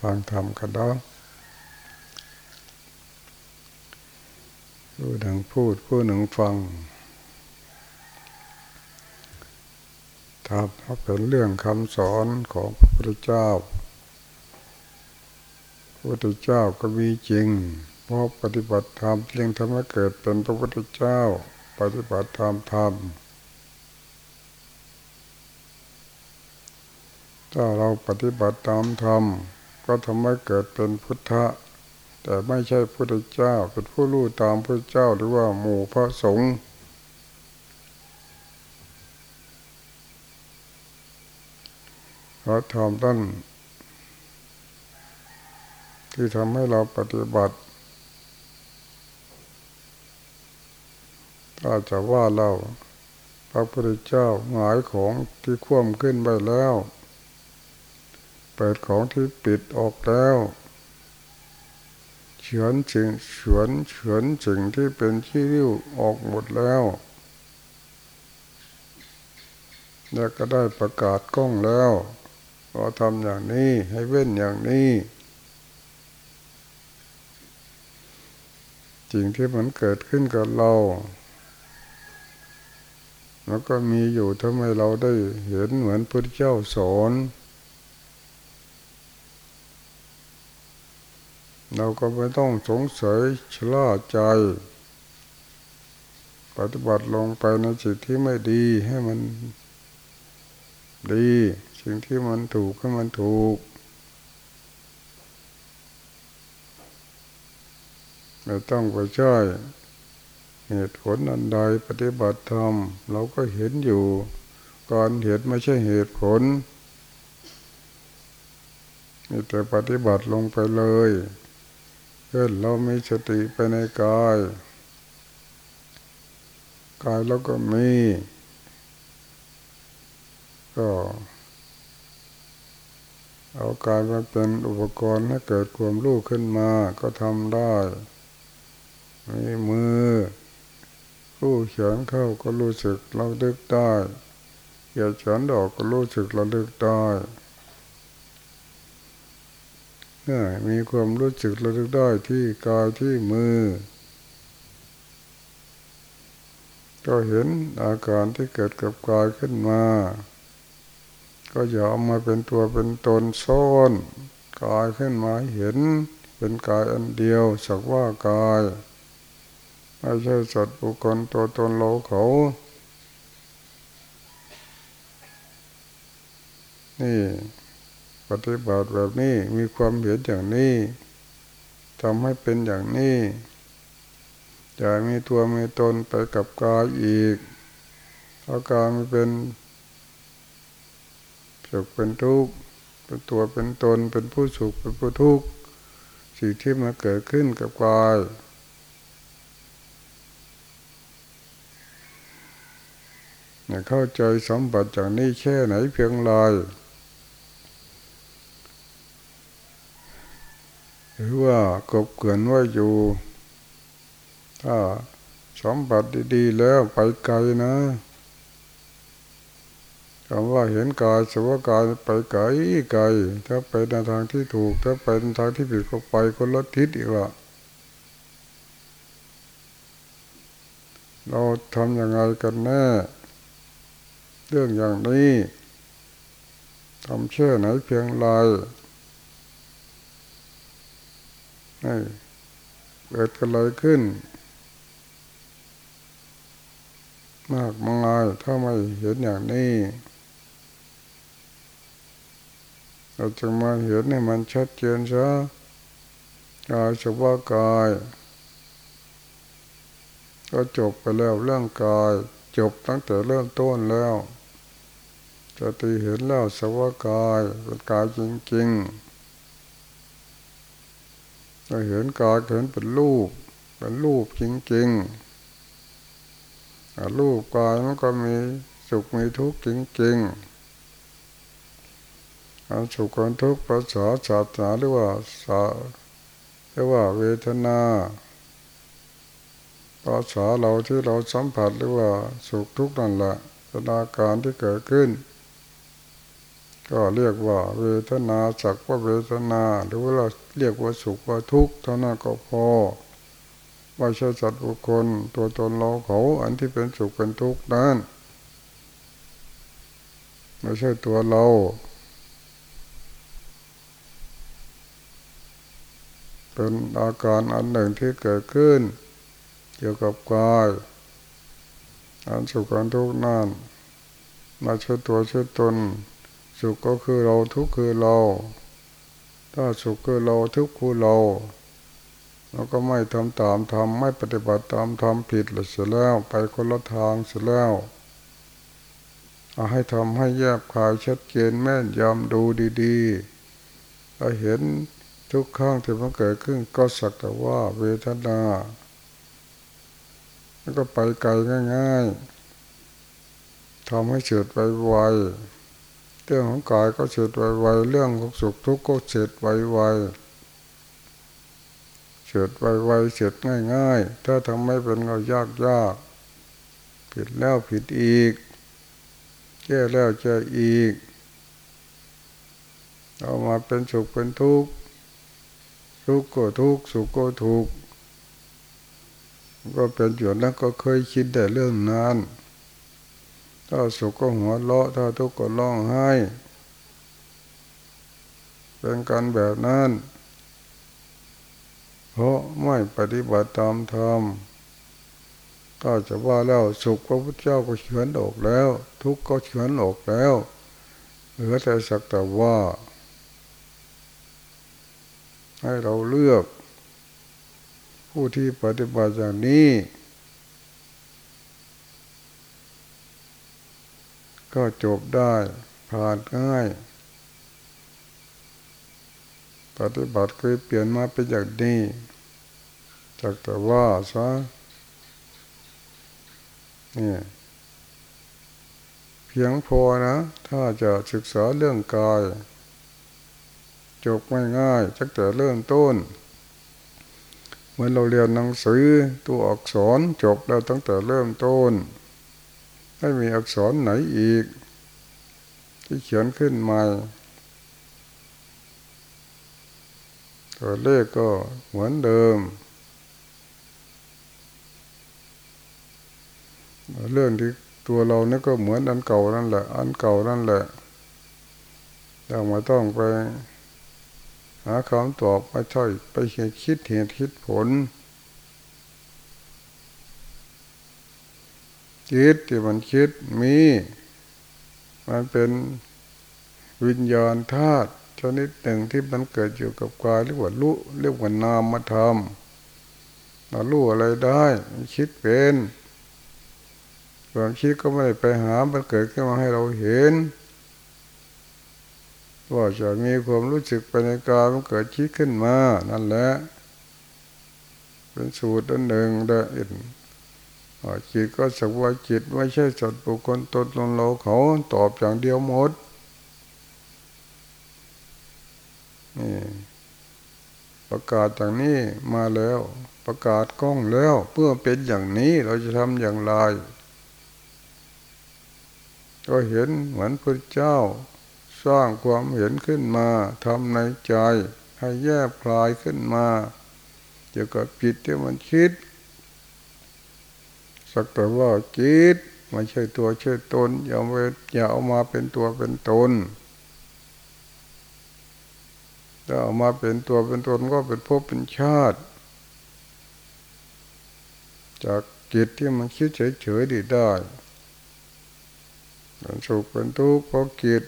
ฟังธรรมกันเนาะผู้หนึ่งพูดผู้หนึ่งฟังทำเป็นเรื่องคำสอนของพระพุทธเจ้าพระพุทธเจ้าก็มีจริงเพราะปฏิบัติธรรมจึงทำให้เกิดเป็นพระพุทธเจ้า ปฏิบัติธรรมธรรม ถ้าเราปฏิบัติตามธรรมก็ทำให้เกิดเป็นพุทธะ แต่ไม่ใช่พุทธเจ้าเป็นผู้รู้ตามพระเจ้าหรือว่าหมู่พระสงฆ์พระธรรมท่านที่ทำให้เราปฏิบัติ ถ้าจะว่าเราพระพุทธเจ้าหมายของที่คว่ำขึ้นไปแล้ว เปิดของที่ปิดออกแล้วเฉือนจึงเฉือนเฉือนจึงที่เป็นชี้ริ้วออกหมดแล้ว แล้วก็ได้ประกาศกล้องแล้วก็ทำอย่างนี้ให้เว้นอย่างนี้สิ่งที่มันเกิดขึ้นกับเราแล้วก็มีอยู่ทำไมเราได้เห็นเหมือนพระเจ้าสอน เราก็ไม่ต้องสงสัยชลาใจ ปฏิบัติลงไปในจิตที่ไม่ดีให้มันดี สิ่งที่มันถูกให้มันถูกไม่ต้องไปช่วยเหตุผลอันใดปฏิบัติธรรมเราก็เห็นอยู่ ก่อนเหตุไม่ใช่เหตุผลนี่แต่ปฏิบัติลงไปเลย เพื่อเรามีสติไปในกาย กายเราก็มี ก็เอากายมาเป็นอุปกรณ์ให้เกิดความรู้ขึ้นมาก็ทำได้ มีมือ รู้เขียนเข้าก็รู้สึกเราดึกได้เขียนเขียนดอกก็รู้สึกเราดึกได้ เนี่ยมีความรู้สึกระลึกได้ที่กายที่มือ ก็เห็นอาการที่เกิดกับกายขึ้นมา ก็อย่าเอามาเป็นตัวเป็นตนซ้อนกายขึ้นมาเห็นเป็นกายอันเดียวสักว่ากายไม่ใช่สัตว์บุคคลตัวตนเราเขานี่ ปฏิบัติแบบนี้มีความเห็นอย่างนี้ทำให้เป็นอย่างนี้จะมีตัวมีตนไปกับกายอีกอาการมันเป็นสุขเป็นทุกข์เป็นตัวเป็นตนเป็นผู้สุขเป็นผู้ทุกข์สิ่งที่มาเกิดขึ้นกับกายเนี่ยเข้าใจสมบัติจากนี้แค่ไหนเพียงไร หรือว่ากบเกินว่าอยู่ ถ้าสมบัติดีๆแล้วไปไกลนะคำว่าเห็นกายสภาวกายไปไกลไกล ถ้าไปในทางที่ถูก ถ้าไปในทางที่ผิดก็ไปคนละทิศอีกละเราทำยังไงกันแน่เรื่องอย่างนี้ทำเชื่อไหนเพียงไรให้ เกิดกันเลยขึ้น มากมายถ้าไม่เห็นอย่างนี้ เราจะมาเห็นให้มันชัดเจนซะกายสภาวะกาย ก็จบไปแล้วเรื่องกาย จบตั้งแต่เริ่มต้นแล้วจะตีเห็นแล้วสภาวะกายเป็นกายจริงๆ เราเห็นกายเห็นเป็นรูป เป็นรูปจริงๆรูปกายมันก็มีสุขมีทุกข์จริงๆความสุขความทุกข์ภาษาศาสนาหรือว่าสาเรียกว่าเวทนาภาษาเราที่เราสัมผัสหรือว่าสุขทุกข์นั่นแหละเป็นอาการที่เกิดขึ้น ก็เรียกว่าเวทนาสักว่าเวทนาหรือว่าเราเรียกว่าสุขว่าทุกข์เท่านั้นก็พอว่าใช่สัตว์บุคคลตัวตนเราเขาอันที่เป็นสุขเป็นทุกข์นั้นไม่ใช่ตัวเราเป็นอาการอันหนึ่งที่เกิดขึ้น เกี่ยวกับกายอันสุขอันทุกข์นั่นมาช่วยตัวช่วยตน สุขก็คือเราทุกข์คือเรา ถ้าสุขคือเราทุกข์คือเราเราก็ไม่ทำตามทำไม่ปฏิบัติตามทำผิดเลยเสียแล้วไปคนละทางเสียแล้วเอาให้ทำให้แยบคายชัดเจนแม่นยำดูดีๆเราเห็นทุกข้างที่มันเกิดขึ้นก็สักแต่ว่าเวทนาแล้วก็ไปไกลง่ายๆทำให้เฉดไปไว เรื่องของกายก็เฉดไวไวเรื่องของสุขทุกข์ก็เฉดไวไวเฉดไวไวเฉดง่ายๆ ถ้าทำไม่เป็นก็ยากยากผิดแล้วผิดอีก แก้แล้วแก้อีก เอามาเป็นสุขเป็นทุกข์ทุกข์ก็ทุกข์สุขก็ทุกข์ก็เป็นอยู่แล้วก็เคยคิดแต่เรื่องนั้น ถ้าสุขก็หัวเราะถ้าทุกข์ก็ร้องไห้ เป็นการแบบนั้น เพราะไม่ปฏิบัติตามธรรมก็จะว่าแล้วสุขพระพุทธเจ้าก็เขียนออกแล้ว ทุกข์ก็เขียนออกแล้ว เหลือแต่สักแต่ว่า ให้เราเลือกผู้ที่ปฏิบัติอย่างนี้ ก็จบได้ผ่านง่าย ปฏิบัติเคยเปลี่ยนมาเป็นอย่างนี้จากแต่ว่าซะนี่เพียงพอนะ ถ้าจะศึกษาเรื่องกาย จบไม่ง่ายจักแต่เริ่มต้นเหมื่อเราเรียนหนังสือตัวอักษรจบแล้วตั้งแต่เริ่มต้น ไม่มีอักษรไหนอีก ที่เขียนขึ้นม่ตัวเลขก็เหมือนเดิม เรื่องที่ตัวเราเนี่ยก็เหมือนอันเก่านั่นแหละ อันเก่านั่นแหละเราไม่ต้องไป หาคำตอบไม่ใช่ไปคิดเหตุคิดผล คิดที่มันคิดมี มันเป็นวิญญาณธาตุชนิดหนึ่งที่มันเกิดอยู่กับกายเรียกว่ารู้เรียกว่านามมาทำมารู้อะไรได้คิดเป็นความคิดก็ไม่ได้ไปหา มันเกิดขึ้นมาให้เราเห็นว่าจะมีความรู้สึกไปในกายมันเกิดคิดขึ้นมา นั่นแหละ เป็นสูตรอันหนึ่งเด้อ จิตก็สักว่าจิตไม่ใช่สัตว์บุคคลตนตนเราเขาตอบอย่างเดียวหมดนี่ประกาศอย่างนี้มาแล้ว ประกาศกล้องแล้วเพื่อเป็นอย่างนี้เราจะทำอย่างไร ก็เห็นเหมือนพระเจ้า สร้างความเห็นขึ้นมาทำในใจ ให้แยบคลายขึ้นมาเกี่ยวกับจิตที่มันคิด สักแต่ว่าจิตไม่ใช่ตัวใช่ตนอย่าไปอย่าเอามาเป็นตัวเป็นตนถ้าเอามาเป็นตัวเป็นตนก็เป็นภพเป็นชาติ จากจิตที่มันคิดเฉยๆดีได้เป็นสุขเป็นทุกข์เพราะจิต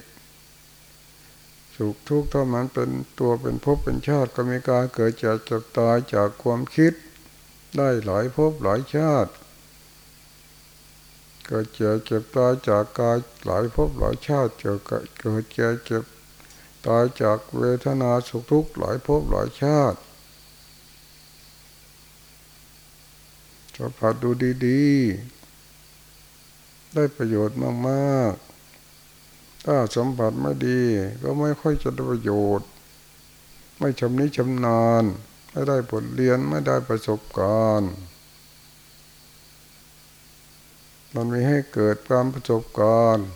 สุขทุกข์ถ้ามันเป็นตัวเป็นภพเป็นชาติก็มีการเกิดจากจบตายจากความคิดได้หลายภพหลายชาติ เกิดเจ็บเจ็บตายจากกายหลายภพหลายชาติเจอเกิดเจ็บเจ็บตายจากเวทนาสุขทุกข์หลายภพหลายชาติจะผัดดูดีๆ ได้ประโยชน์มากๆ ถ้าสมบัติไม่ดี ก็ไม่ค่อยจะได้ประโยชน์ ไม่ชำนิชำนาญ ไม่ได้บทเรียนไม่ได้ประสบการณ์ มันมีให้เกิดการประสบการณ์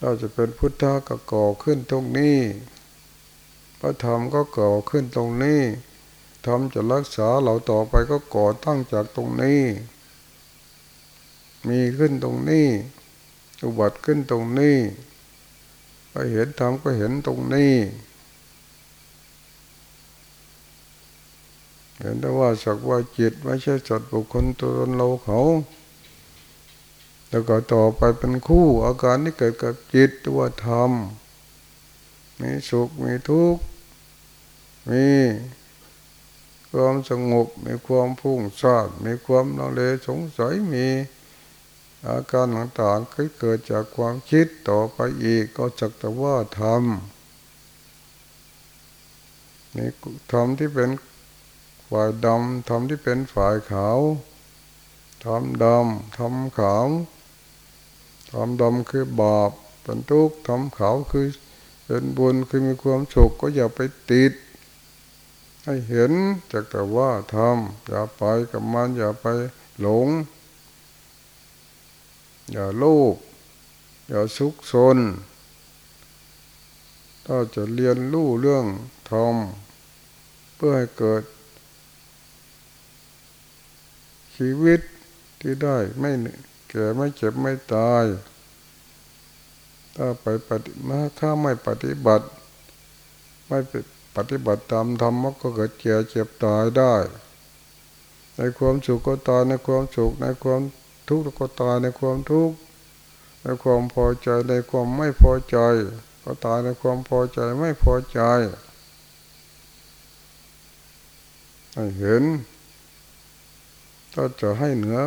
เราจะเป็นพุทธะก็ก่อขึ้นตรงนี้ พระธรรมก็ก่อขึ้นตรงนี้ธรรมจะรักษาเราต่อไปก็ก่อตั้งจากตรงนี้ มีขึ้นตรงนี้ อุบัติขึ้นตรงนี้ไปเห็นธรรมก็เห็นตรงนี้ เห็นแต่ว่าสักว่าจิตไม่ใช่สัตว์บุคคลตัวตนเราเขา แล้วก็ต่อไปเป็นคู่อาการที่เกิดกับจิตตัวธรรมมีสุขมีทุกข์มีความสงบมีความพุ่งซ่านมีความลังเลสงสัยมีอาการต่างๆที่เกิดจากความคิดต่อไปอีกก็จักแต่ว่าธรรมนี่ธรรมที่เป็นฝ่ายดำธรรมที่เป็นฝ่ายขาวธรรมดำธรรมขาว ทำดำคือบาปเป็นทุกข์ทำขาวคือเป็นบุญคือมีความสุขก็อย่าไปติด ให้เห็นจากแต่ว่าทำอย่าไปกับมันอย่าไปหลง อย่าโลภอย่าสุกซนถ้าจะเรียนรู้เรื่องธรรมเพื่อให้เกิด ชีวิตที่ได้ไม่ ก่ไม่เจ็บไม่ตาย ถ้าไปปฏิมาถ้าไม่ปฏิบัติ ไม่ปฏิบัติตามธรรมก็เกิดเจ็บเจ็บตายได้ ในความสุขก็ตายในความสุขในความทุกข์ก็ตายในความทุกข์ในความพอใจในความไม่พอใจ ก็ตายในความพอใจไม่พอใจเห็นถ้าจะให้เหนือ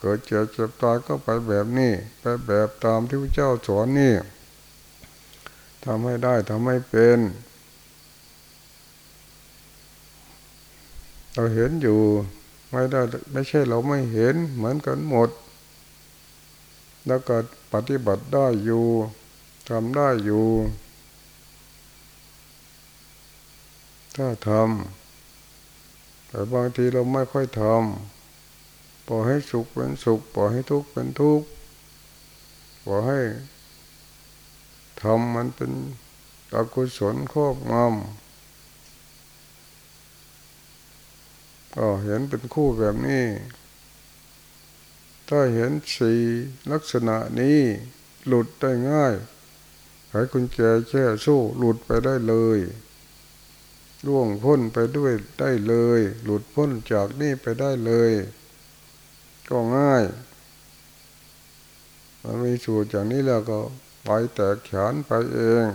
เกิดเจ็บเจ็บตายก็ไปแบบนี้ ไปแบบตามที่พระเจ้าสอนนี่ทำให้ได้ทำให้เป็น เราเห็นอยู่ไม่ได้ไม่ใช่เราไม่เห็นเหมือนกันหมด แล้วก็ปฏิบัติได้อยู่ทำได้อยู่ ถ้าทำแต่บางทีเราไม่ค่อยทำ ปล่อยให้สุขเป็นสุข ปล่อยให้ทุกข์เป็นทุกข์ ปล่อยให้ทำมันเป็นอกุศลครอบงำก็เห็นเป็นคู่แบบนี้ ถ้าเห็นสีลักษณะนี้หลุดได้ง่ายให้คุณแจแช่สู้หลุดไปได้เลยล่วงพ้นไปด้วยได้เลย หลุดพ้นจากนี่ไปได้เลย ก็ง่ายมันมีสูตรอย่างนี้แล้วก็ไปแตกฉานไปเอง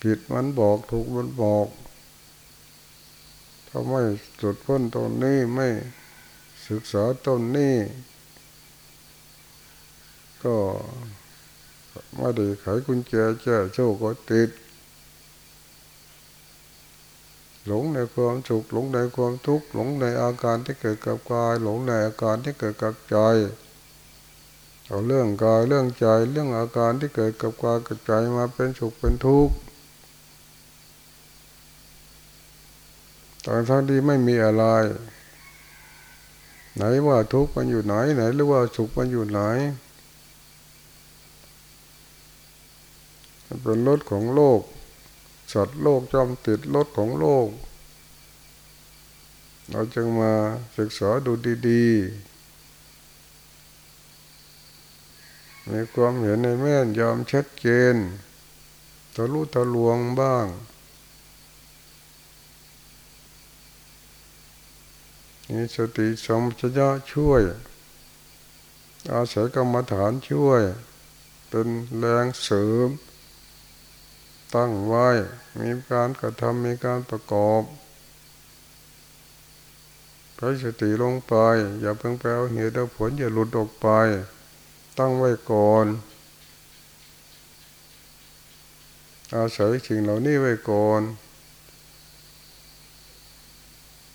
ผิดมันบอกถูกมันบอกถ้าไม่สุดพ้นตนนี้ไม่ศึกษาตนนี้ ก็ไม่ได้ไขกุญแจแจ้โชคก็ติด หลงในความสุขหลงในความทุกข์หลงในอาการที่เกิดกับกาย หลงในอาการที่เกิดกับใจเอาเรื่องกายเรื่องใจเรื่องอาการที่เกิดกับกายกับใจมาเป็นสุขเป็นทุกข์ตอนทั้งที่ไม่มีอะไร ไหนว่าทุกข์มันอยู่ไหนไหนหรือว่าสุขมันอยู่ไหนเป็นรถของโลก สัตว์โลกจอมติดรถของโลก เราจึงมาศึกษาดูดีๆ มีความเห็นในแม่นยอมชัดเจนทะลุทะลวงบ้างมีสติสมชยะช่วย อาศัยกรรมฐานช่วย เป็นแรงเสริม ตั้งไว้ มีการกระทำมีการประกอบใช้สติลงไป อย่าเพิ่งไปเอาเหตุเอาผลอย่าหลุดออกไป ตั้งไว้ก่อน อาศัยสิ่งเหล่านี้ไว้ก่อน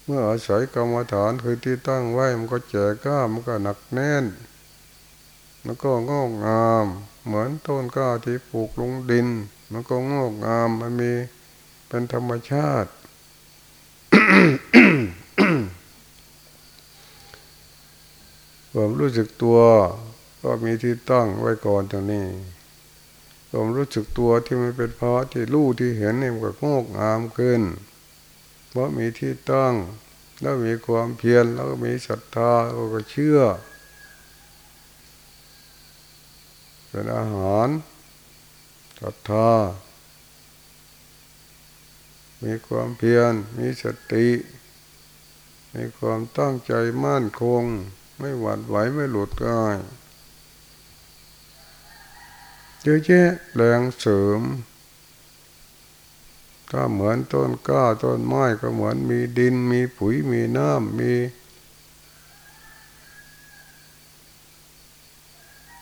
เมื่ออาศัยกรรมฐานคือที่ตั้งไว้มันก็แจก้ามันก็หนักแน่นมันก็งอกงาม เหมือนต้นก้าที่ปลูกลงดิน มันก็งอกงามมันมีเป็นธรรมชาติผมรู้สึกตัวก็มีที่ตั้งไว้ก่อนตรงนี้ความรู้สึกตัวที่มันเป็นเพราะที่รู้ที่เห็นเนี่ยมันก็งอกงามขึ้น เพราะมีที่ตั้ง แล้วมีความเพียรแล้วก็มีศรัทธาแล้วก็เชื่อเป็นอาหาร ศรัทธา มีความเพียร มีสติ มีความตั้งใจมั่นคง ไม่หวั่นไหวไม่หลุดง่ายเยอะแยะแรงเสริมถ้าเหมือนต้นก้าต้นไม้ก็เหมือนมีดินมีปุ๋ยมีน้ำมี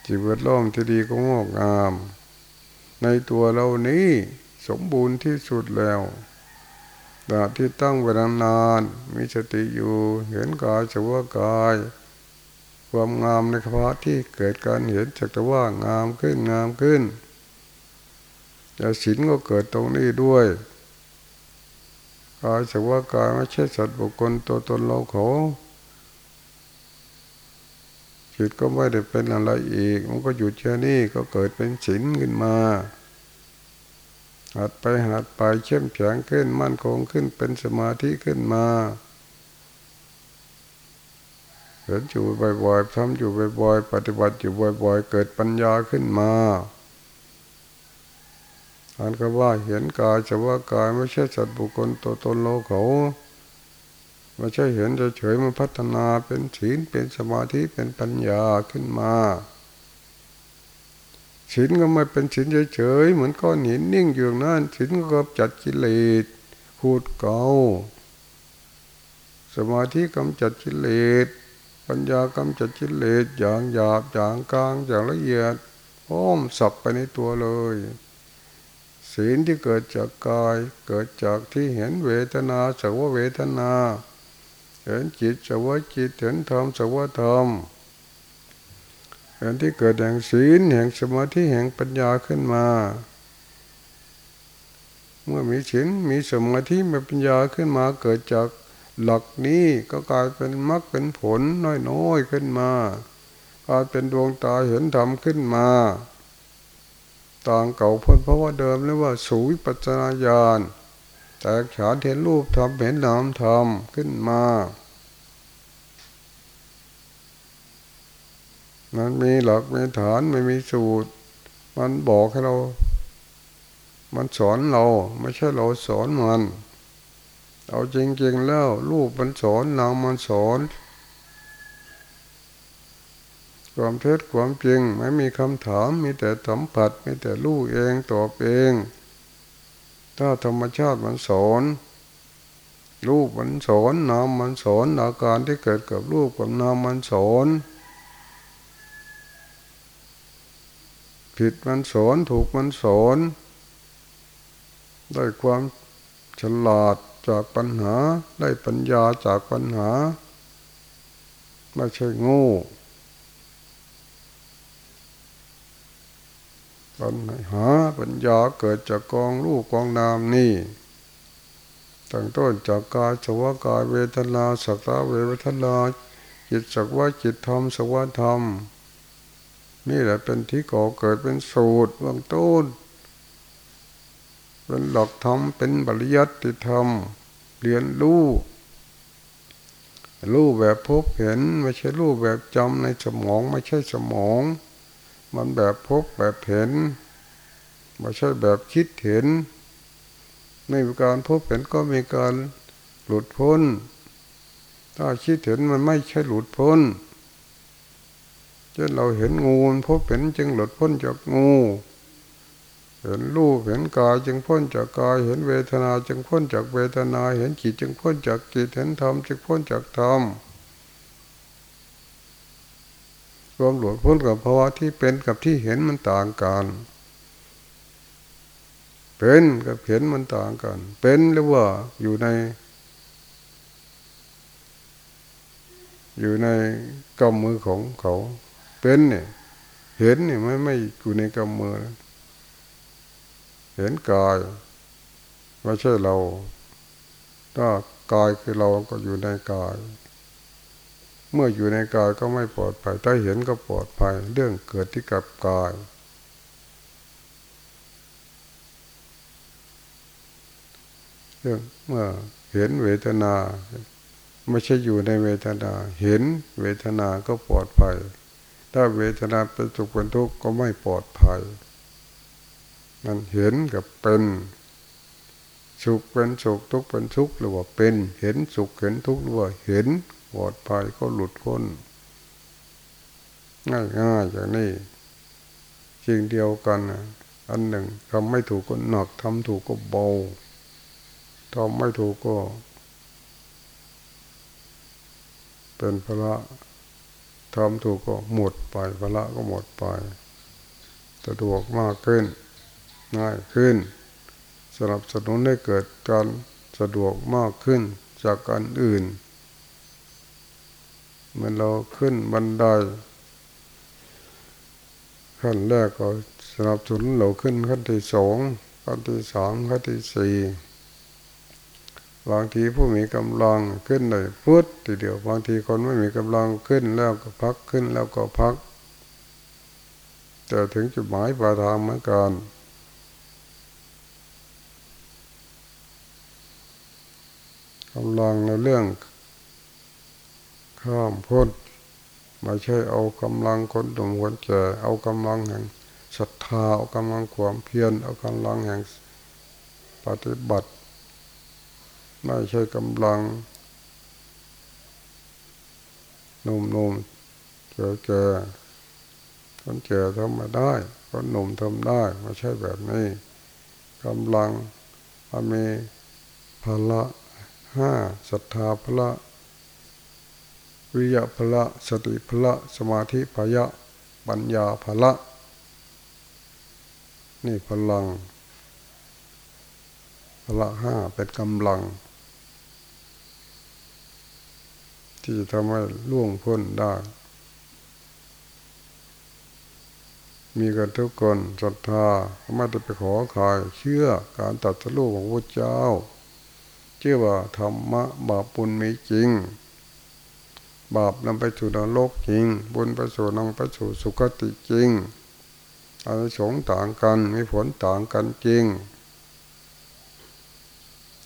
จิตวิล้อมที่ดีก็งอกงาม ในตัวเรานี้สมบูรณ์ที่สุดแล้วดาที่ตั้งไว้นานมีสติอยู่เห็นกายจะว่ากาย ความงามในขภาที่เกิดการเห็นจักแต่ว่างามขึ้นงามขึ้นแต่ศีลก็เกิดตรงนี้ด้วยกายจะว่ากายไม่ใช่สัตว์บุคคลตัวตนเราเขา จิตก็ไม่ได้เป็นอะไรอีก มันก็อยู่แค่นนี้ก็เกิดเป็นศีลขึ้นมาหัดไปหัดไปเข้มแข็งขึ้นมั่นคงขึ้นเป็นสมาธิขึ้นมาเห็นอยู่บ่อยๆทำอยู่บ่อยๆปฏิบัติอยู่บ่อยๆ เกิดปัญญาขึ้นมาอันก็ว่าเห็นกายจะว่ากายไม่ใช่สัตว์บุคคลตัวตนโลกเขา ไม่ใช่เห็นเฉยๆมันพัฒนาเป็นศีลเป็นสมาธิเป็นปัญญาขึ้นมาศีลก็ไม่เป็นศีลเฉยๆเหมือนก้อนหินนิ่งอยู่นั่นศีลก็กำจัดกิเลสพูดเกาสมาธิกำจัดกิเลสปัญญากำจัดกิเลสอย่างหยาบอย่างกลางอย่างละเอียดอ้อมสับไปในตัวเลย ศีลที่เกิดจากกาย เกิดจากที่เห็นเวทนาสักว่าเวทนา เห็นจิตสักว่าจิตเห็นธรรมสักว่าธรรมเห็นที่เกิดแห่งศีลแห่งสมาธิแห่งปัญญาขึ้นมา เมื่อมีศีลมีสมาธิมีปัญญาขึ้นมาเกิดจากหลักนี้ก็กลายเป็นมรรคเป็นผลน้อยๆขึ้นมากลายเป็นดวงตาเห็นธรรมขึ้นมาต่างเก่าพ้นเพราะว่าเดิมเรียกว่าสูวิปัจนาญาณ แต่ฉานเห็นรูปทำเห็นนามทำขึ้นมา มันมีหลักมีฐานไม่มีสูตร มันบอกให้เรา มันสอนเรา ไม่ใช่เราสอนมัน เอาจริง ๆ แล้ว รูปมันสอนนามมันสอน ความเท็จความจริง ไม่มีคำถาม มีแต่สัมผัส มีแต่รู้เองตอบเอง ถ้าธรรมชาติมันสอนรูปมันสอนนามมันสอนอาการที่เกิดกับรูปกับนามมันสอนผิดมันสอนถูกมันสอนได้ความฉลาดจากปัญหา ได้ปัญญาจากปัญหา ไม่ใช่งู ปัญหาปัญญาเกิดจากกองรูปกองนามนี่ตั้งต้นจากกายสวากายเวทนาสักตาเวทนาจิตสักว่าจิตธรรมสักว่าธรรม นี่แหละเป็นที่ก่อเกิดเป็นสูตรเบื้องต้น เป็นหลักธรรมเป็นบริยัติธรรม เรียนรู้รู้แบบพบเห็น ไม่ใช่รู้แบบจำในสมองไม่ใช่สมอง มันแบบพบแบบเห็นไม่ใช่แบบคิดเห็น ไม่มีการพบเห็นก็มีการหลุดพ้น ถ้าคิดเห็นมันไม่ใช่หลุดพ้นเช่นเราเห็นงูพบเห็นจึงหลุดพ้นจากงูเห็นรูปเห็นกายจึงพ้นจากกาย เห็นเวทนาจึงพ้นจากเวทนา เห็นจิตจึงพ้นจากจิตเห็นธรรมจึงพ้นจากธรรม ความหลุดพ้นกับภาวะที่เป็นกับที่เห็นมันต่างกันเป็นกับเห็นมันต่างกัน เป็นหรือว่าอยู่ใน อยู่ในกำมือของเขา เป็นเนี่ยเห็นเนี่ยไม่ไม่อยู่ในกำมือ เห็นกายไม่ใช่เรา ถ้ากายคือเราก็อยู่ในกาย เมื่ออยู่ในกายก็ไม่ปลอดภัย ถ้าเห็นก็ปลอดภัย เรื่องเกิดที่กับกาย เรื่องเมื่อเห็นเวทนา ไม่ใช่อยู่ในเวทนา เห็นเวทนาก็ปลอดภัย ถ้าเวทนาเป็นสุขเป็นทุกข์ก็ไม่ปลอดภัยมันเห็นกับเป็นสุขเป็นสุขทุกข์เป็นทุกข์หรือว่าเป็น เห็นสุขเห็นทุกข์หรือว่าเห็น ปลอดภัยก็หลุดพ้นง่ายง่ายอย่างนี้จริงเดียวกันอันหนึ่งทำไม่ถูกก็หนักทำถูกก็เบาทำไม่ถูกก็ เป็นพระทำถูกก็หมดไปพระก็หมดไปสะดวกมากขึ้น ง่ายขึ้นสนับสนุนให้เกิดการสะดวกมากขึ้นจากการอื่น มื่อเราขึ้นบันไดขั้นแรกก็สนับสนุนเราขึ้นขั้นที่สองขั้นที่สามขั้นที่สี่บางทีผู้มีกำลังขึ้นเลยพุททีเดียวบางทีคนไม่มีกำลังขึ้นแล้วก็พักขึ้นแล้วก็พัก แต่ถึงจุดหมายปลายทางเหมือนกันกำลังในเรื่อง ข้ามพ้นไม่ใช่เอากำลังคนหนุ่มคนแก่เอากำลังแห่งศรัทธาเอากำลังความเพียรเอากำลังแห่งปฏิบัติ ไม่ใช่กำลังหนุ่มๆเก่ๆคนแก่ทำมาได้คนหนุ่มทำได้ไม่ใช่แบบนี้กำลังมีพละห้าศรัทธาพละ วิยะพละ สติพละ สมาธิพยะ ปัญญาพละ นี่พลัง พละห้าเป็นกำลัง ที่ทำให้ล่วงพ้นได้ มีกันทุกคนศรัทธาไม่ได้ไปขอใครเชื่อการตัดสู้ของพระเจ้า เชื่อว่าธรรมะบาปปุญมีจริง บาปนำไปสู่นรกจริง บุญไปสู่นำไปสู่สุคติจริงอานิสงส์ต่างกันมีผลต่างกันจริง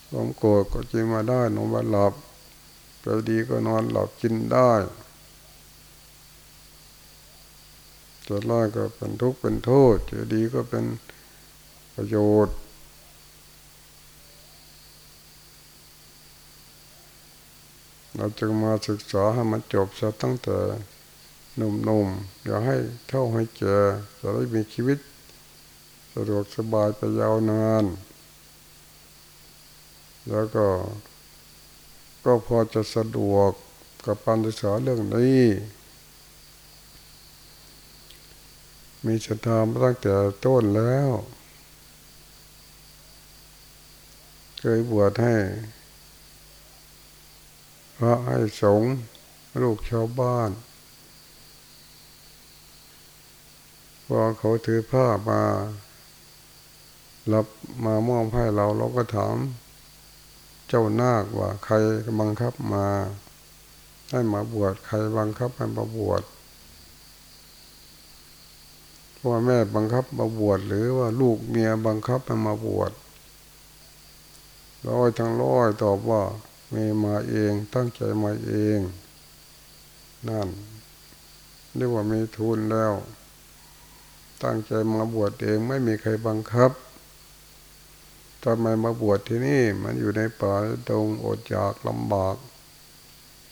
ความโกรธก็จริงมาได้นอนหลับใจดีก็นอนหลับกินได้จะร้ายก็เป็นทุกข์เป็นโทษจะดีก็เป็นประโยชน์ เราจึงมาศึกษาให้มันจบซะตั้งแต่หนุ่มๆอย่าให้เท่าให้แก่จะได้มีชีวิต สะดวกสบายไปยาวนาน แล้วก็ ก็พอจะสะดวกกับการศึกษาเรื่องนี้ มีศรัทธามาตั้งแต่ต้นแล้ว เคยบวชให้ พระให้สงลูกชาวบ้านพอเขาถือผ้ามารับมามอบให้เราเราก็ถาม เจ้านาคว่าใครบังคับมา ให้มาบวชใครบังคับให้มาบวชพ่อแม่บังคับมาบวชหรือว่าลูกเมียบังคับให้มาบวชร้อยทั้งร้อยตอบว่า มีมาเองตั้งใจมาเอง นั่นเรียกว่ามีทุนแล้ว ตั้งใจมาบวชเองไม่มีใครบังคับทำไมมาบวชที่นี่ มันอยู่ในป่าตรงอดอยากลำบาก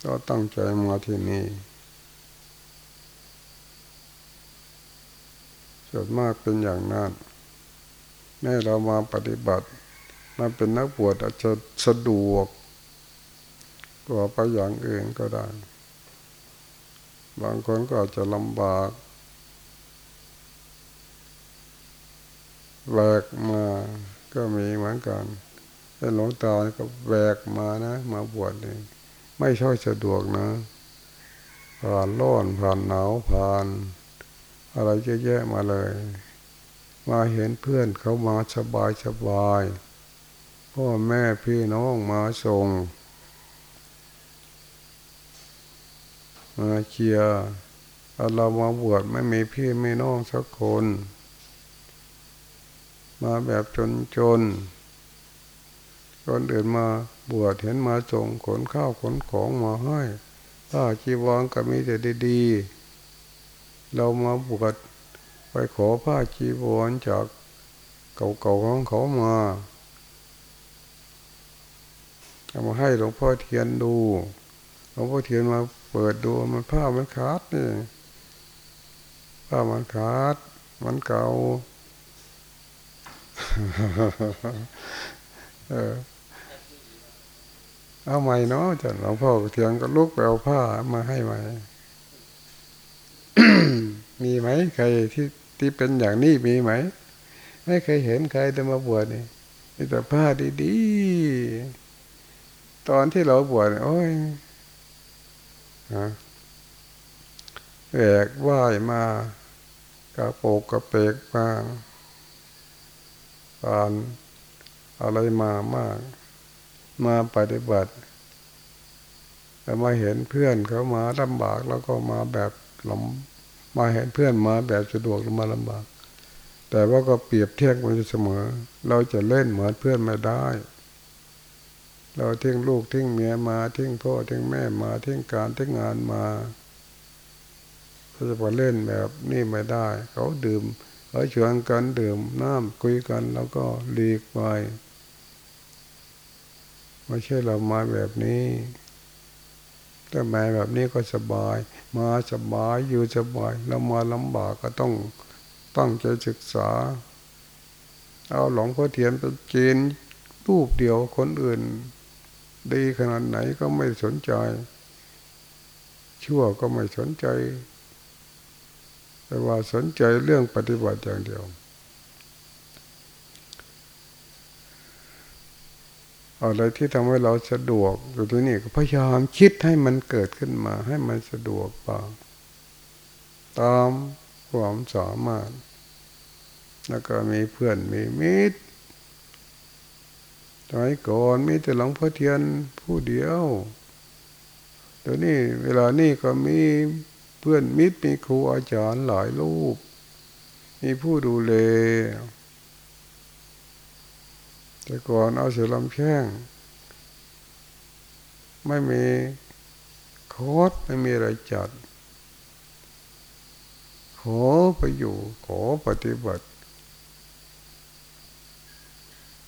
ก็ตั้งใจมาที่นี่ส่วนมากเป็นอย่างนั้นแม่เรามาปฏิบัติมาเป็นนักบวชอาจจะสะดวก ตัวไปอย่างอื่นก็ได้ บางคนก็อาจจะลำบากแบกมาก็มีเหมือนกันแต่หลวงตาก็แบกมานะ มาบวชเลยไม่ช่อยสะดวกนะ ผ่านร้อนผ่านหนาวผ่าน อะไรเยอะแยะมาเลย มาเห็นเพื่อนเขามาสบายสบายพ่อแม่พี่น้องมาส่ง มาเชียร์เรามาบวชไม่มีพี่ไม่น้องสักคน มาแบบจนจนคนอื่นมาบวชเห็นมาส่งขนข้าวขนของมาให้ถ้าจีวรก็มีแต่ดีๆ เรามาบวชไปขอผ้าจีวรจากเก่าๆของเขามาเอามาให้หลวงพ่อเทียนดู หลวงพ่อเทียนมา เปิดดูมันผ้ามันขาดนี่ผ้ามันขาด มันเก่าเออเอาใหม่เนาะจันหลวงพ่อเทียนก็ลุกไปเอาผ้ามาให้ใหม่มีไหมใครที่ที่เป็นอย่างนี้มีไหม ไม่เคยเห็นใครจะมาบวชนี่แต่ผ้าดีๆ ตอนที่เราบวชโอ้ย แหวกว่ายมากระโปกกระเปกมา่านอะไรมามาก มาปฏิบัติแต่มาเห็นเพื่อนเขามาลำบากแล้วก็มาแบบลำมาเห็นเพื่อนมาแบบสะดวกมาลำบาก แต่ว่าก็เปรียบเทียบกันเสมอ เราจะเล่นเหมือนเพื่อนไม่ได้ เราทิ้งลูกทิ้งเมียมาทิ้งพ่อทิ้งแม่มาทิ้งการทิ้งงานมาเราจะมาเล่นแบบนี่ไม่ได้ เขาดื่มเขาชวนกันดื่มน้ำคุยกันแล้วก็หลีกไปไม่ใช่เรามาแบบนี้ถ้ามาแบบนี้ก็สบาย มาสบายอยู่สบายแล้วมาลำบากก็ต้องตั้งใจศึกษา เอาหลวงพ่อเทียนไปเกณฑ์รูปเดียวคนอื่น ดีขนาดไหนก็ไม่สนใจ ชั่วก็ไม่สนใจ แต่ว่าสนใจเรื่องปฏิบัติอย่างเดียว อะไรที่ทำให้เราสะดวกอยู่ตรงนี้ก็พยายามคิดให้มันเกิดขึ้นมา ให้มันสะดวกบ้างตามความสามารถ แล้วก็มีเพื่อนมีมิตร สมัยก่อนมีแต่หลวงพ่อเทียนผู้เดียวเดี๋ยวนี้เวลานี้ก็มีเพื่อนมิตรมีครูอาจารย์หลายรูป มีผู้ดูแลแต่ก่อนเอาเสือลำแข้งไม่มีโคตไม่มีอะไรจัด ขอไปอยู่ขอปฏิบัติ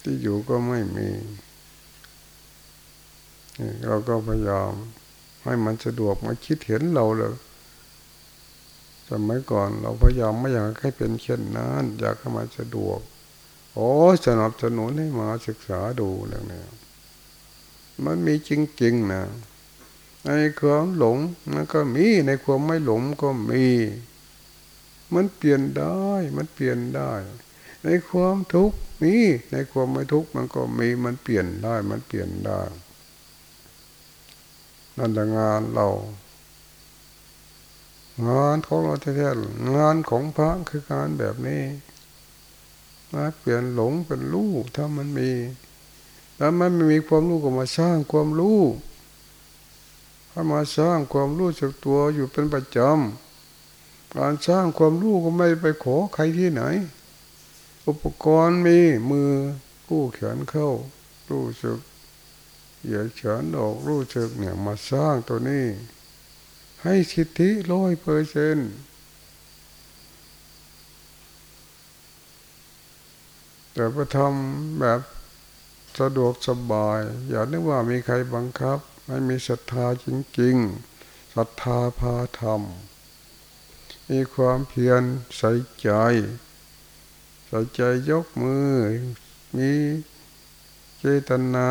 ที่อยู่ก็ไม่มีเราก็พยายามให้มันสะดวกมาคิดเห็นเราเลยสมัยก่อนเราพยายามไม่อยากให้เป็นเช่นนั้นอยากให้มันสะดวก โอ้สนับสนุนให้มาศึกษาดูเรื่องนี้มันมีจริงๆนะในความหลงมันก็มีในความไม่หลงก็มี มันเปลี่ยนได้ มันเปลี่ยนได้ ในความทุกข์มีในความไม่ทุกข์มันก็มีมันเปลี่ยนได้มันเปลี่ยนได้นั่นแหละงานเรา งานของเราแท้ๆงานของพระคืองานแบบนี้มาเปลี่ยนหลงเป็นรู้ถ้ามันมีแล้วมันไม่มีความรู้ก็มาสร้างความรู้ถ้ามาสร้างความรู้จากตัวอยู่เป็นประจำการสร้างความรู้ก็ไม่ไปขอใครที่ไหน อุปกรณ์มีมือกู้เขียนเข้า รู้สึกเหยียดเฉินออกรู้สึกเนี่ยมาสร้างตัวนี้ ให้สิทธิร้อยเปอร์เซนแต่พอทำแบบสะดวกสบาย อย่านึกว่ามีใครบังคับ ไม่มีศรัทธาจริงๆศรัทธาพาทำมีความเพียรใส่ใจ ใส่ใจยกมือ มีเจตนา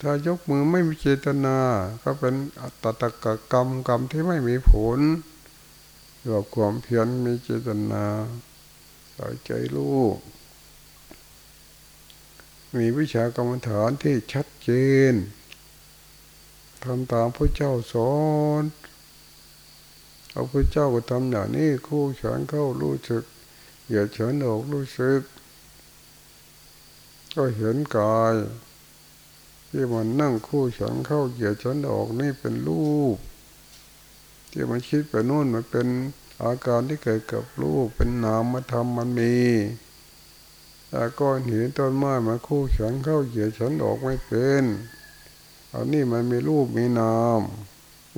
ถ้ายกมือไม่มีเจตนา ก็เป็นอัตตกกรรมกรรมที่ไม่มีผลเกี่ยวกับความเพียรมีเจตนาใส่ใจลูก มีวิชากรรมฐานที่ชัดเจนทำตามพระเจ้าสอนเอาพระเจ้าก็ทำอย่างนี้คู่เฉินเข้ารู้สึก เหยียดเฉินออกรู้สึก ก็เห็นกาย ที่มันนั่งคู่ฉันเข้าเหยียดฉันออกนี่เป็นรูป ที่มันคิดไปโน่นมันเป็นอาการที่เกิดกับรูปเป็นนามธรรมมันมีแต่ก้อนหินต้นไม้มาคู่แขนเข้าเหยียดฉันออกไม่เป็นอันนี้มันมีรูปมีนาม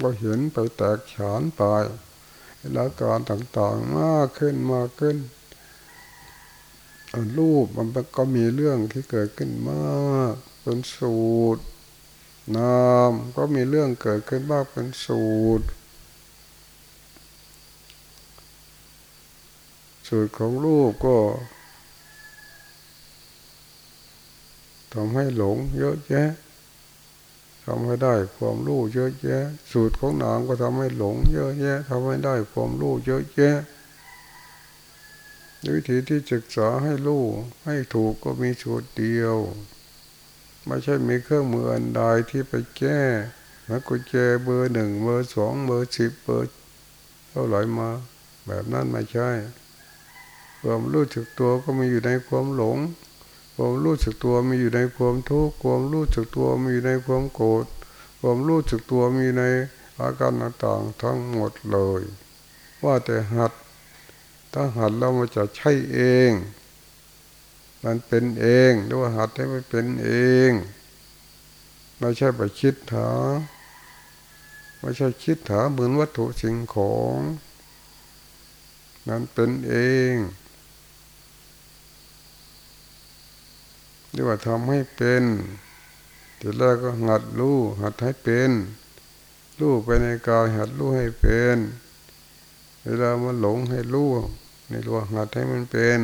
ก็เห็นไปแตกฉานไปแล้วการต่างๆมากขึ้นมากขึ้น รูปมันก็มีเรื่องที่เกิดขึ้นมากเป็นสูตร นามก็มีเรื่องเกิดขึ้นมากเป็นสูตร สูตรของรูปก็ทำให้หลงเยอะแยะทำให้ได้ความรู้เยอะแยะ สูตรของนามก็ทำให้หลงเยอะแยะทำให้ได้ความรู้เยอะแยะ วิธีที่ศึกษาให้รู้ให้ถูกก็มีสูตรเดียว ไม่ใช่มีเครื่องมืออันใดที่ไปแก้แล้วก็แจเบอร์หนึ่งเบอร์สองเบอร์สิบเบอร์เท่าไหร่มา แบบนั้นไม่ใช่ความรู้สึกตัวก็มีอยู่ในความหลง ความรู้สึกตัวมีอยู่ในความทุกข์ความรู้สึกตัวมีอยู่ในความโกรธความรู้สึกตัวมีในอาการต่างๆทั้งหมดเลย ว่าแต่หัด ถ้าหัดแล้วมันจะใช่เอง มันเป็นเองหรือว่าหัดให้มันเป็นเองไม่ใช่ไปคิดหาไม่ใช่คิดหาเหมือนวัตถุสิ่งของมันเป็นเองหรือว่าทำให้เป็นทีแรกก็หัดรู้หัดให้เป็นรู้ไปในกายหัดรู้ให้เป็น เวลามันหลงให้รู้ นรู้หัดให้มันเป็น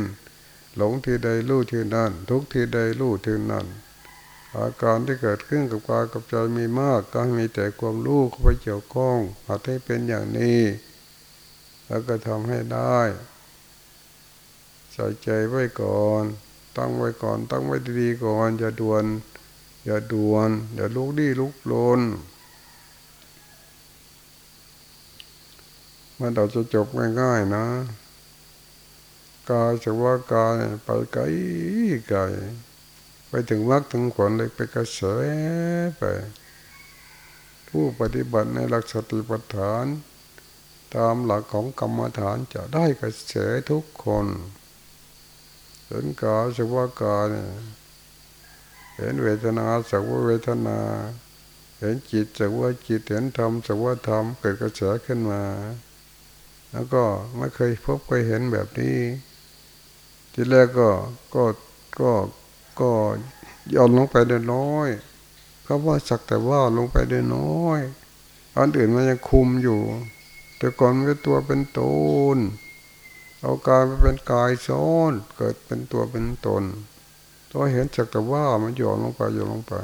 หลงที่ใดรู้ที่นั่นทุกที่ใดรู้ที่นั่นอาการที่เกิดขึ้นกับกายกับใจมีมาก ก็มีแต่ความรู้เข้าไปเกี่ยวข้องหัดให้เป็นอย่างนี้ แล้วก็ทำให้ได้ใส่ใจไว้ก่อน ตั้งไว้ก่อน ตั้งไว้ดีๆก่อนอย่าด่วน อย่าด่วน อย่าลุกดีลุกลนมันเราจะจบง่ายๆนะ กายจะว่ากายไปไกลไกลไปถึงวักถึงผลเลยไปกระเสไปผู้ปฏิบัติในหลักสติปัฏฐาน ตามหลักของกรรมฐานจะได้กระเสทุกคนเห็นกายจะว่ากายเห็นเวทนาสักว่าเวทนา เห็นจิตสักว่าจิตเห็นธรรมสักว่าธรรมเกิดกระแสขึ้นมา แล้วก็ไม่เคยพบเคยเห็นแบบนี้ ทีแรกก็ก็ก็ก็ย่อนลงไปเดินน้อยเขาว่าสักแต่ว่าลงไปเดินน้อยอันอื่นมันยังคุมอยู่ แต่ก่อนมันตัวเป็นตนเอากายไปเป็นกายซ้อนเกิดเป็นตัวเป็นตนตัวเห็นสักแต่ว่ามันหย่อนลงไปหย่อนลงไป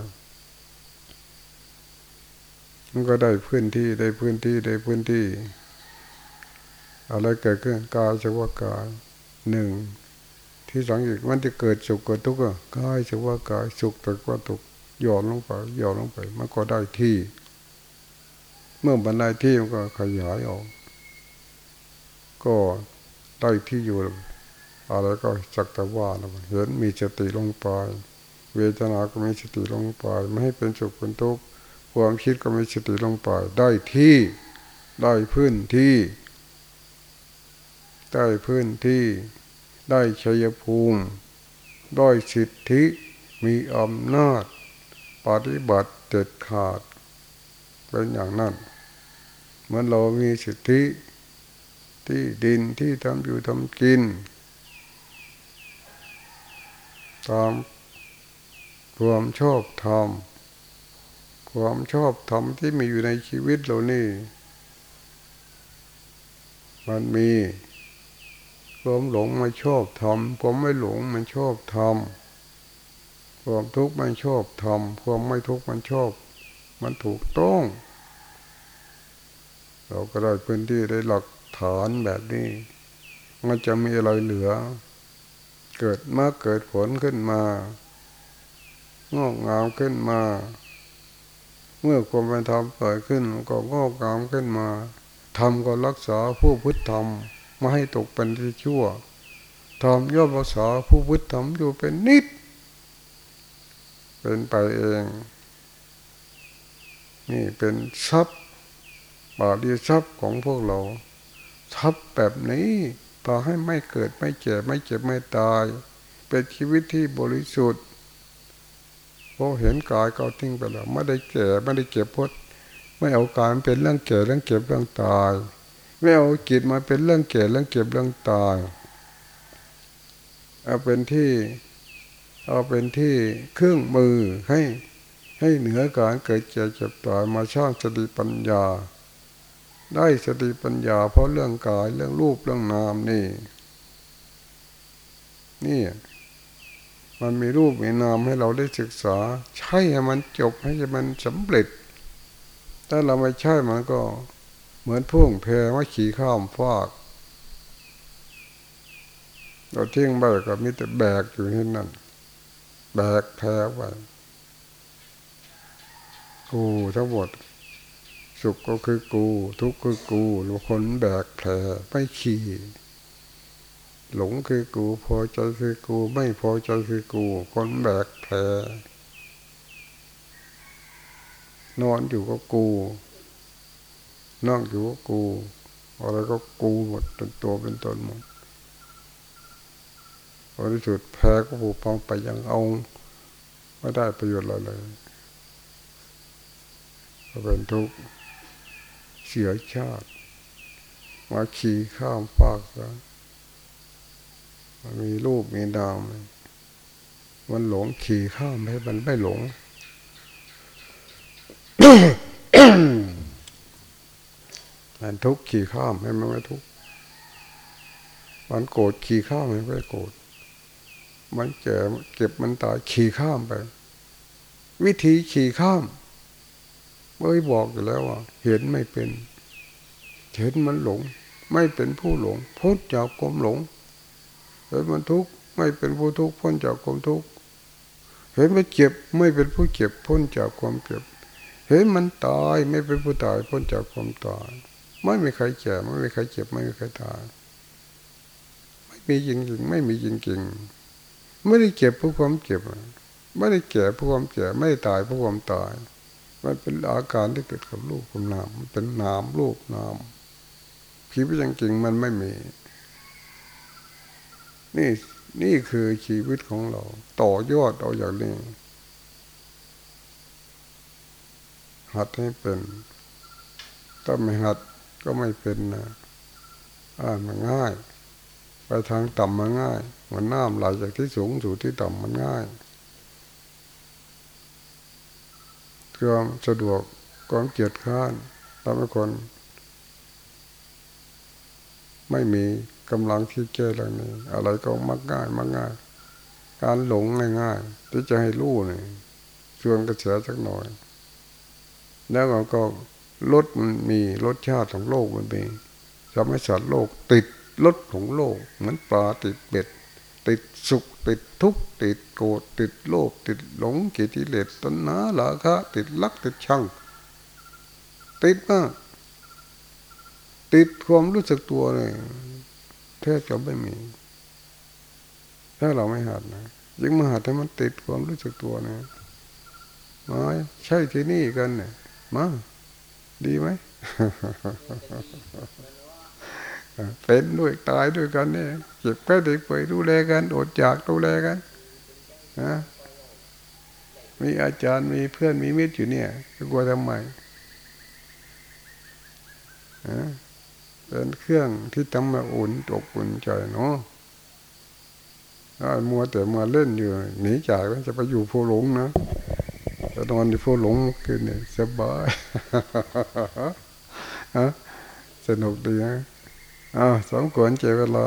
มันก็ได้พื้นที่ได้พื้นที่ได้พื้นที่ อะไรเกิดขึ้นกายจะว่ากายหนึ่ง ที่สังอีกมันจะเกิดสุขเกิดทุกข์กายจะว่ากายสุขแต่ว่าทุกข์หย่อนลงไปหย่อนลงไป มันก็ได้ที่ เมื่อมันได้ที่มันก็ขยายออก ก็ได้ที่อยู่อะไรก็สักแต่ว่านะเห็นมีสติลงไป เวทนาก็มีสติลงไป ไม่ให้เป็นสุขเป็นทุกข์ความคิดก็มีสติลงไป ได้ที่ได้พื้นที่ ได้พื้นที่ ได้ชัยภูมิ ได้สิทธิมีอำนาจ ปฏิบัติเด็ดขาด เป็นอย่างนั้นเมื่อเรามีสิทธิ ที่ดินที่ทำอยู่ทำกินตามความชอบธรรมความชอบธรรมที่มีอยู่ในชีวิตเรานี่ มันมี ความหลงมันชอบทำความไม่หลงมันชอบทำความทุกข์มันชอบทำความไม่ทุกข์มันชอบ มันถูกต้อง เราก็ได้พื้นที่ได้หลักฐานแบบนี้มันจะมีอะไรเหลือ เกิดมาเกิดผลขึ้นมางอกงามขึ้นมา เมื่อความเป็นธรรมเกิดขึ้นก็งอกงามขึ้นมาทำก็รักษาผู้พุทธธรรม ไม่ให้ตกเป็นที่ชั่วทำย่อมรักษาผู้พุทธธรรมอยู่เป็นนิด เป็นไปเอง นี่เป็นทรัพย์บาดีทรัพย์ของพวกเราทรัพย์แบบนี้พอให้ไม่เกิดไม่เจ็บไม่เจ็บไม่ตาย เป็นชีวิตที่บริสุทธิ์พอเห็นกายก็ทิ้งไปแล้วไม่ได้แก่ไม่ได้เจ็บพดไม่เอาการเป็นเรื่องแก่เรื่องเก็บเรื่องตาย ไม่เอาจิตมาเป็นเรื่องแก่เรื่องเก็บเรื่องตายเอาเป็นที่เอาเป็นที่เครื่องมือให้ให้เหนือการเกิดเจ็บเจ็บตายมาช่างสติปัญญา ได้สติปัญญา เพราะเรื่องกายเรื่องรูปเรื่องนามนี่ นี่มันมีรูปมีนามให้เราได้ศึกษา ใช่ให้มันจบให้มันสำเร็จ ถ้าเราไม่ใช่มันก็ เหมือนพุ่งแพว่าขี่ข้ามฟากเราทิ้งไปก็มีแต่แบกอยู่ที่นั่น แบกแพ้ไปกูทั้งหมด สุขก็คือกู ทุกข์คือกูหรือคนแบกแผลไม่ขี่หลงคือกู พอใจคือกู ไม่พอใจคือกู คนแบกแผลนอนอยู่ก็กู นั่งอยู่ก็กู อะไรก็กูหมดเป็นตัวเป็นตนหมดพอที่สุดแพ้ก็ผูกพองไปยังเอาไม่ได้ประโยชน์อะไรเลยก็เป็นทุกข์เสียชาติ มาขี่ข้ามฟากแล้วมีรูปมีดาวมันหลงขี่ข้ามให้มันไม่หลง มันทุกข์ขี่ข้ามให้มันไม่ทุกข์มันโกรธขี่ข้ามให้ไม่โกรธมันแก่เก็บมันตายขี่ข้ามไป วิธีขี่ข้ามเมื่อบอกอยู่แล้วว่า เห็นไม่เป็น เห็นมันหลง ไม่เป็นผู้หลงพ้นจากความหลงเห็นมันทุกข์ไม่เป็นผู้ทุกข์พ้นจากความทุกข์เห็นมันเจ็บไม่เป็นผู้เจ็บพ้นจากความเจ็บ เห็นมันตายไม่เป็นผู้ตายพ้นจากความตาย ไม่มีใครแก่ไม่มีใครเจ็บไม่มีใครตายไม่มีจริงๆไม่มีจริงๆไม่ได้เจ็บเพราะความเจ็บไม่ได้แก่เพราะความแก่ไม่ได้ตายเพราะความตายมันเป็นอาการที่เกิดกับลูกกับนามมันเป็นนามลูกนามชีวิตจริงๆมันไม่มี นี่นี่คือชีวิตของเรา ต่อยอดเอาอย่างนี้หัดให้เป็น ถ้าไม่หัด ก็ไม่เป็นนะอ่ามันง่าย ไปทางต่ำมันง่ายมือนน้ำไหลจากที่สูงสู่ที่ต่ำมันง่ายความสะดวกความเกียดข้านทำให้คน ไม่มีกำลังที่แก้เรื่องนี้ อะไรก็มักง่ายมักง่าย การหลงง่ายๆที่จะให้รู้นี่ชวนกระเสือสักหน่อย แล้วเราก็ ลดมันมีรสชาติของโลกมันมีทำให้สัตว์โลกติดรสของโลก เหมือนปลาติดเบ็ด ติดสุขติดทุกข์ติดโกรธติดโลภติดหลงกิเลสตัณหาลาคะ ติดลักติดชัง ติดมากติดความรู้สึกตัวเลยแทบจะไม่มี ถ้าเราไม่หัดนะยิ่งมาหัดให้มันติดความรู้สึกตัวนะมาใช่ที่นี่กันเนี่ยมา ดีไหมเป็นด้วยตายด้วยกันเนี่ยเจ็บแค่เด็กไปดูแลกันอดอยากดูแลกันนะมีอาจารย์มีเพื่อนมีมิตรอยู่เนี่ยกลัวทำไมเป็นเครื่องที่ทำมาอุ่นตกอุ่นใจเนาะมัวแต่มาเล่นอยู่หนีจากจะไปอยู่โพหลงนะ นอนอยู่ผู้หลงคืนนี่สบายสนุกดีนะอ้าวสมควรเจเวลา